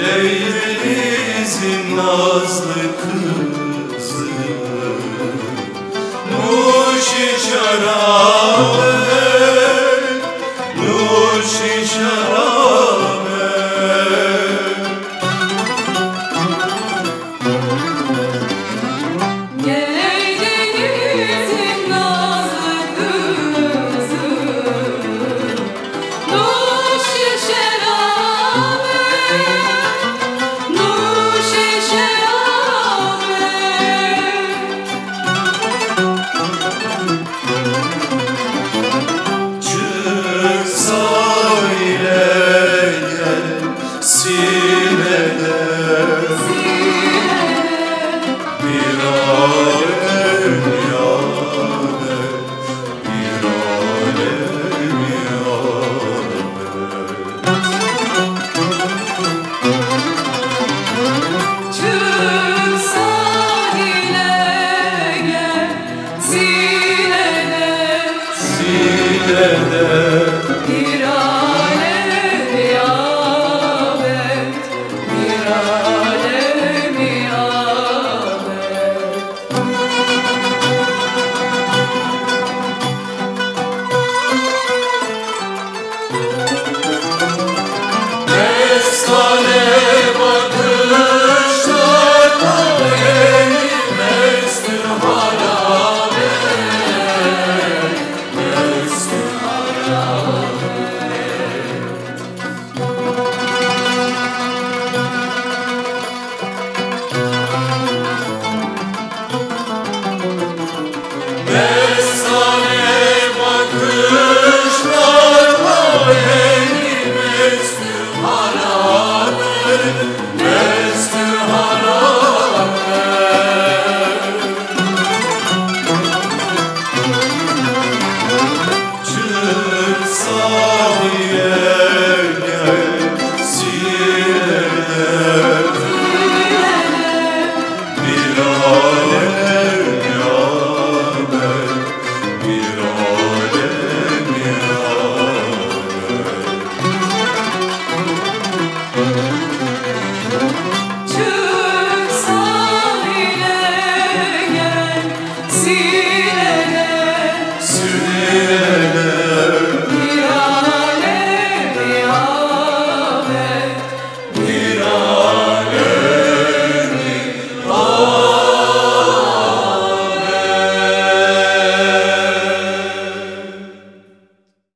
Döneyimizin nazlı kızı. Nuş şarabı Çık sahile gel, sil